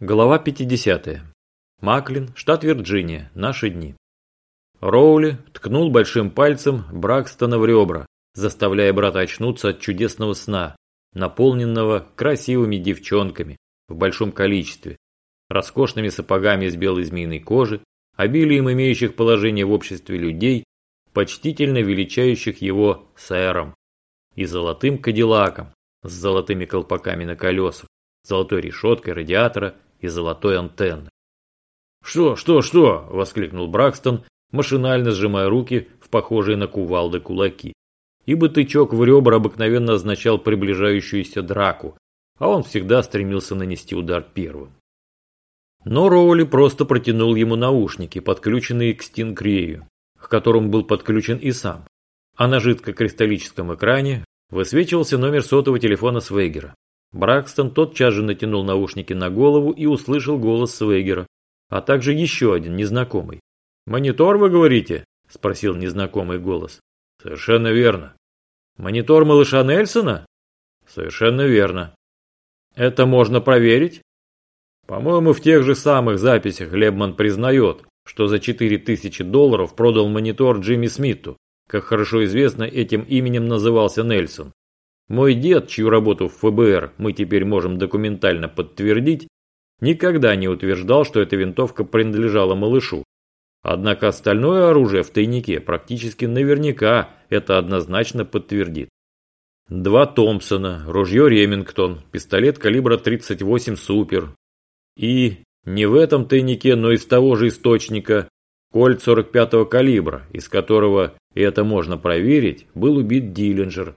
Глава 50. Маклин, штат Вирджиния. Наши дни. Роули ткнул большим пальцем Бракстона в ребра, заставляя брата очнуться от чудесного сна, наполненного красивыми девчонками в большом количестве, роскошными сапогами из белой змеиной кожи, обилием имеющих положение в обществе людей, почтительно величающих его сэром, и золотым кадиллаком с золотыми колпаками на колесах, золотой решеткой радиатора и золотой антенны. «Что, что, что?» – воскликнул Бракстон, машинально сжимая руки в похожие на кувалды кулаки. Ибо тычок в ребра обыкновенно означал приближающуюся драку, а он всегда стремился нанести удар первым. Но Роули просто протянул ему наушники, подключенные к стингрею, к которому был подключен и сам. А на жидкокристаллическом экране высвечивался номер сотового телефона Свейгера. Бракстон тотчас же натянул наушники на голову и услышал голос Свегера, а также еще один, незнакомый. «Монитор, вы говорите?» – спросил незнакомый голос. «Совершенно верно». «Монитор малыша Нельсона?» «Совершенно верно». «Это можно проверить?» «По-моему, в тех же самых записях Лебман признает, что за 4000 долларов продал монитор Джимми Смиту. Как хорошо известно, этим именем назывался Нельсон. Мой дед, чью работу в ФБР мы теперь можем документально подтвердить, никогда не утверждал, что эта винтовка принадлежала малышу. Однако остальное оружие в тайнике практически наверняка это однозначно подтвердит. Два Томпсона, ружье Ремингтон, пистолет калибра 38 Супер. И не в этом тайнике, но из того же источника, кольт 45-го калибра, из которого, и это можно проверить, был убит Диллинджер,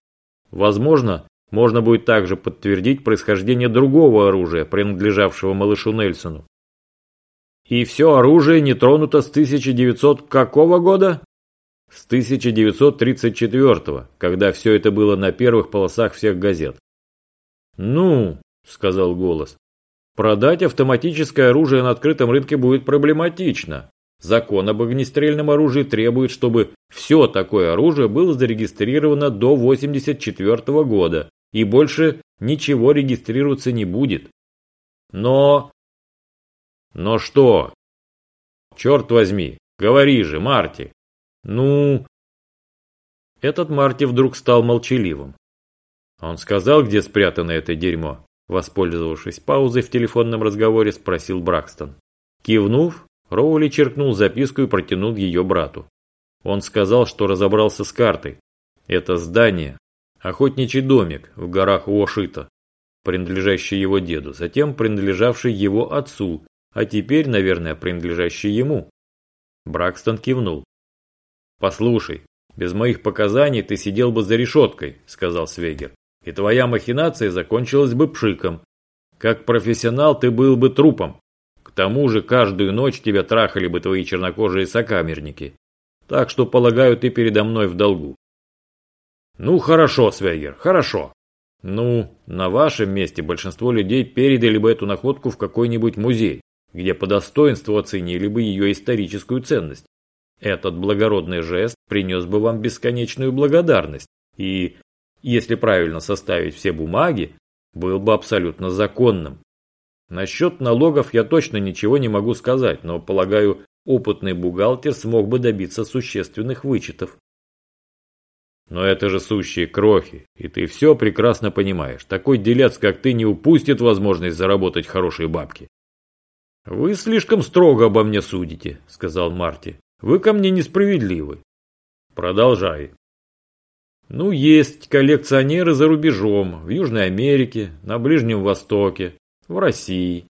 Возможно, можно будет также подтвердить происхождение другого оружия, принадлежавшего малышу Нельсону. И все оружие не тронуто с 1900 какого года? С 1934, когда все это было на первых полосах всех газет. «Ну», — сказал голос, — «продать автоматическое оружие на открытом рынке будет проблематично. Закон об огнестрельном оружии требует, чтобы все такое оружие было зарегистрировано до 1984 года и больше ничего регистрироваться не будет. Но... Но что? Черт возьми, говори же, Марти. Ну... Этот Марти вдруг стал молчаливым. Он сказал, где спрятано это дерьмо. Воспользовавшись паузой в телефонном разговоре, спросил Бракстон. Кивнув, Роули черкнул записку и протянул ее брату. Он сказал, что разобрался с картой. Это здание, охотничий домик в горах Уошита, принадлежащий его деду, затем принадлежавший его отцу, а теперь, наверное, принадлежащий ему. Бракстон кивнул. «Послушай, без моих показаний ты сидел бы за решеткой», – сказал Свегер, – «и твоя махинация закончилась бы пшиком. Как профессионал ты был бы трупом. Тому же каждую ночь тебя трахали бы твои чернокожие сокамерники. Так что, полагаю, ты передо мной в долгу. Ну, хорошо, Свегер, хорошо. Ну, на вашем месте большинство людей передали бы эту находку в какой-нибудь музей, где по достоинству оценили бы ее историческую ценность. Этот благородный жест принес бы вам бесконечную благодарность и, если правильно составить все бумаги, был бы абсолютно законным. Насчет налогов я точно ничего не могу сказать, но, полагаю, опытный бухгалтер смог бы добиться существенных вычетов. Но это же сущие крохи, и ты все прекрасно понимаешь. Такой делец, как ты, не упустит возможность заработать хорошие бабки. «Вы слишком строго обо мне судите», — сказал Марти. «Вы ко мне несправедливы». «Продолжай». «Ну, есть коллекционеры за рубежом, в Южной Америке, на Ближнем Востоке, в России.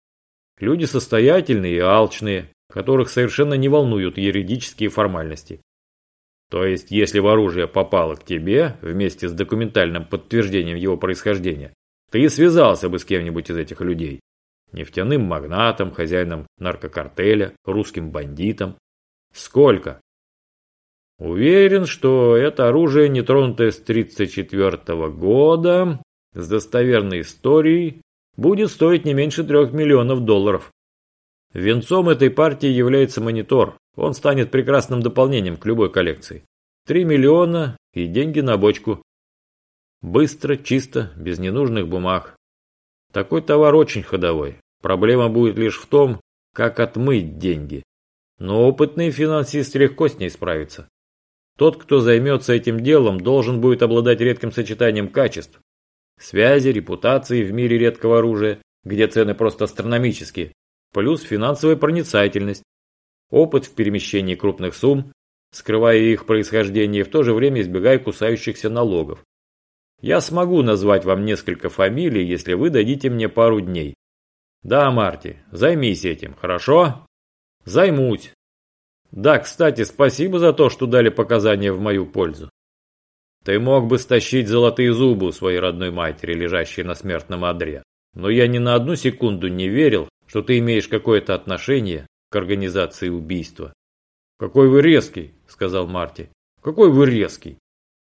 Люди состоятельные и алчные, которых совершенно не волнуют юридические формальности. То есть, если в оружие попало к тебе, вместе с документальным подтверждением его происхождения, ты связался бы с кем-нибудь из этих людей. Нефтяным магнатом, хозяином наркокартеля, русским бандитом. Сколько? Уверен, что это оружие, не тронутое с 1934 года, с достоверной историей, будет стоить не меньше трех миллионов долларов. Венцом этой партии является монитор. Он станет прекрасным дополнением к любой коллекции. Три миллиона и деньги на бочку. Быстро, чисто, без ненужных бумаг. Такой товар очень ходовой. Проблема будет лишь в том, как отмыть деньги. Но опытный финансист легко с ней справится. Тот, кто займется этим делом, должен будет обладать редким сочетанием качеств. Связи, репутации в мире редкого оружия, где цены просто астрономические, плюс финансовая проницательность, опыт в перемещении крупных сумм, скрывая их происхождение и в то же время избегая кусающихся налогов. Я смогу назвать вам несколько фамилий, если вы дадите мне пару дней. Да, Марти, займись этим, хорошо? Займусь. Да, кстати, спасибо за то, что дали показания в мою пользу. Ты мог бы стащить золотые зубы у своей родной матери, лежащей на смертном одре. Но я ни на одну секунду не верил, что ты имеешь какое-то отношение к организации убийства. «Какой вы резкий», — сказал Марти. «Какой вы резкий».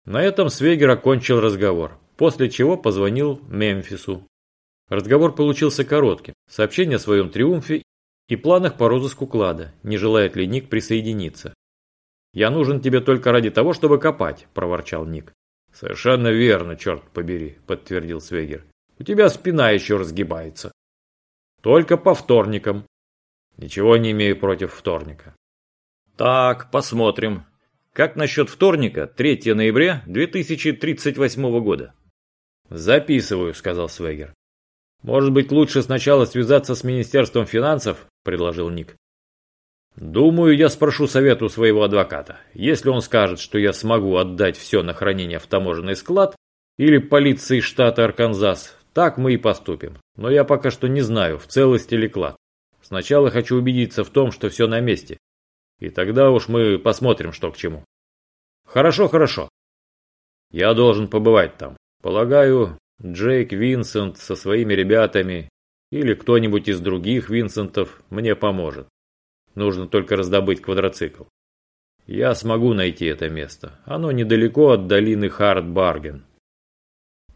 На этом Свегер окончил разговор, после чего позвонил Мемфису. Разговор получился коротким. Сообщение о своем триумфе и планах по розыску клада, не желает ли Ник присоединиться. «Я нужен тебе только ради того, чтобы копать», – проворчал Ник. «Совершенно верно, черт побери», – подтвердил Свегер. «У тебя спина еще разгибается». «Только по вторникам». «Ничего не имею против вторника». «Так, посмотрим. Как насчет вторника, 3 ноября 2038 года?» «Записываю», – сказал Свегер. «Может быть, лучше сначала связаться с Министерством финансов?» – предложил Ник. «Думаю, я спрошу совет у своего адвоката. Если он скажет, что я смогу отдать все на хранение в таможенный склад или полиции штата Арканзас, так мы и поступим. Но я пока что не знаю, в целости ли клад. Сначала хочу убедиться в том, что все на месте. И тогда уж мы посмотрим, что к чему. Хорошо, хорошо. Я должен побывать там. Полагаю, Джейк Винсент со своими ребятами или кто-нибудь из других Винсентов мне поможет. Нужно только раздобыть квадроцикл. Я смогу найти это место. Оно недалеко от долины Хард-Барген.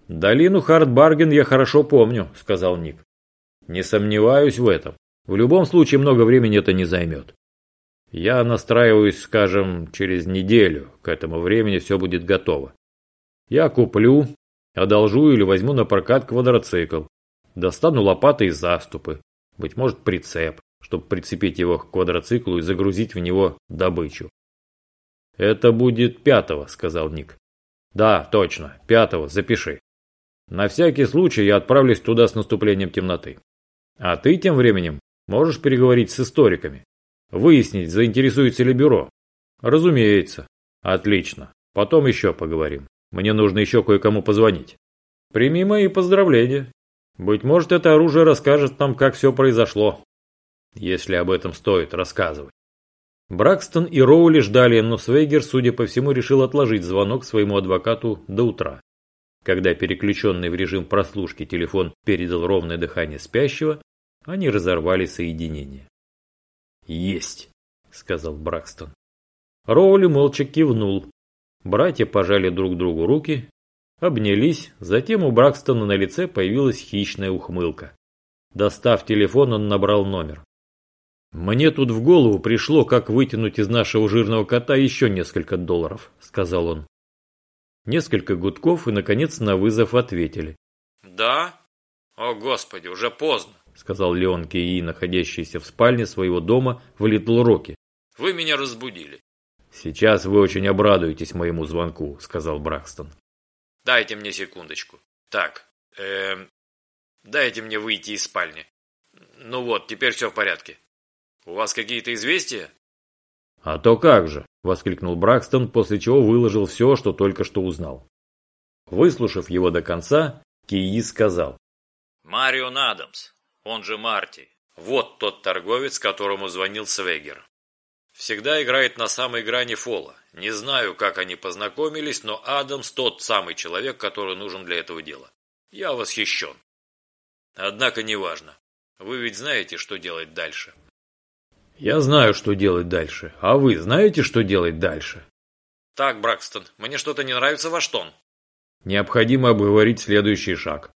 «Долину Хард-Барген я хорошо помню», — сказал Ник. «Не сомневаюсь в этом. В любом случае много времени это не займет. Я настраиваюсь, скажем, через неделю. К этому времени все будет готово. Я куплю, одолжу или возьму на прокат квадроцикл. Достану лопаты и заступы. Быть может, прицеп чтобы прицепить его к квадроциклу и загрузить в него добычу. «Это будет пятого», — сказал Ник. «Да, точно, пятого, запиши. На всякий случай я отправлюсь туда с наступлением темноты. А ты тем временем можешь переговорить с историками, выяснить, заинтересуется ли бюро. Разумеется. Отлично. Потом еще поговорим. Мне нужно еще кое-кому позвонить. Прими мои поздравления. Быть может, это оружие расскажет нам, как все произошло если об этом стоит рассказывать. Бракстон и Роули ждали, но Свейгер, судя по всему, решил отложить звонок своему адвокату до утра. Когда переключенный в режим прослушки телефон передал ровное дыхание спящего, они разорвали соединение. «Есть!» – сказал Бракстон. Роули молча кивнул. Братья пожали друг другу руки, обнялись, затем у Бракстона на лице появилась хищная ухмылка. Достав телефон, он набрал номер. «Мне тут в голову пришло, как вытянуть из нашего жирного кота еще несколько долларов», – сказал он. Несколько гудков и, наконец, на вызов ответили. «Да? О, Господи, уже поздно», – сказал Леон Кии, находящийся в спальне своего дома в Литл-Роке. «Вы меня разбудили». «Сейчас вы очень обрадуетесь моему звонку», – сказал Бракстон. «Дайте мне секундочку. Так, эм, дайте мне выйти из спальни. Ну вот, теперь все в порядке». У вас какие-то известия? А то как же, воскликнул Бракстон, после чего выложил все, что только что узнал. Выслушав его до конца, Кии сказал. Марион Адамс, он же Марти, вот тот торговец, которому звонил Свегер. Всегда играет на самой грани фола. Не знаю, как они познакомились, но Адамс тот самый человек, который нужен для этого дела. Я восхищен. Однако неважно. Вы ведь знаете, что делать дальше. Я знаю, что делать дальше. А вы знаете, что делать дальше? Так, Бракстон, мне что-то не нравится ваш тон. Необходимо обговорить следующий шаг.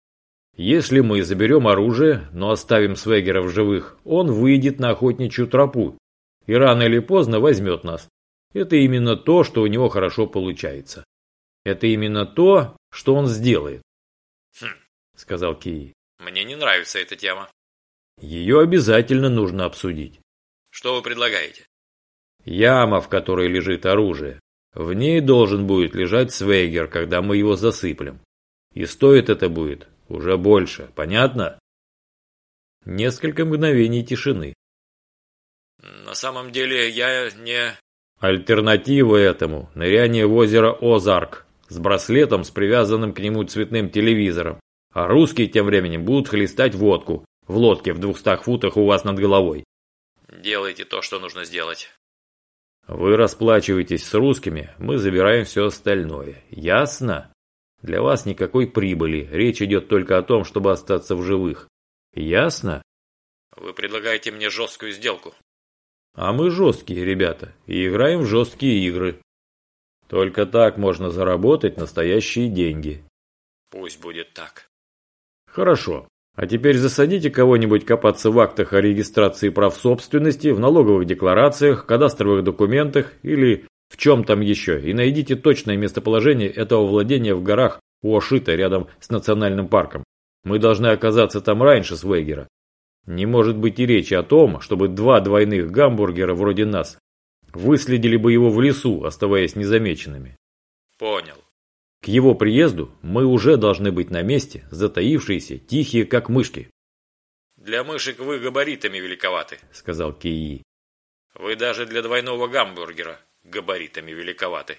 Если мы заберем оружие, но оставим Свегера в живых, он выйдет на охотничью тропу и рано или поздно возьмет нас. Это именно то, что у него хорошо получается. Это именно то, что он сделает. Хм, сказал Кии. Мне не нравится эта тема. Ее обязательно нужно обсудить. Что вы предлагаете? Яма, в которой лежит оружие. В ней должен будет лежать Свейгер, когда мы его засыплем. И стоит это будет уже больше, понятно? Несколько мгновений тишины. На самом деле я не... Альтернатива этому – ныряние в озеро Озарк с браслетом с привязанным к нему цветным телевизором. А русские тем временем будут хлестать водку в лодке в двухстах футах у вас над головой. Делайте то, что нужно сделать. Вы расплачиваетесь с русскими, мы забираем все остальное. Ясно? Для вас никакой прибыли, речь идет только о том, чтобы остаться в живых. Ясно? Вы предлагаете мне жесткую сделку. А мы жесткие ребята и играем в жесткие игры. Только так можно заработать настоящие деньги. Пусть будет так. Хорошо. А теперь засадите кого-нибудь копаться в актах о регистрации прав собственности, в налоговых декларациях, кадастровых документах или в чем там еще, и найдите точное местоположение этого владения в горах Уошита рядом с национальным парком. Мы должны оказаться там раньше Свегера. Не может быть и речи о том, чтобы два двойных гамбургера вроде нас выследили бы его в лесу, оставаясь незамеченными. Понял. К его приезду мы уже должны быть на месте, затаившиеся, тихие, как мышки. «Для мышек вы габаритами великоваты», — сказал Кии. «Вы даже для двойного гамбургера габаритами великоваты».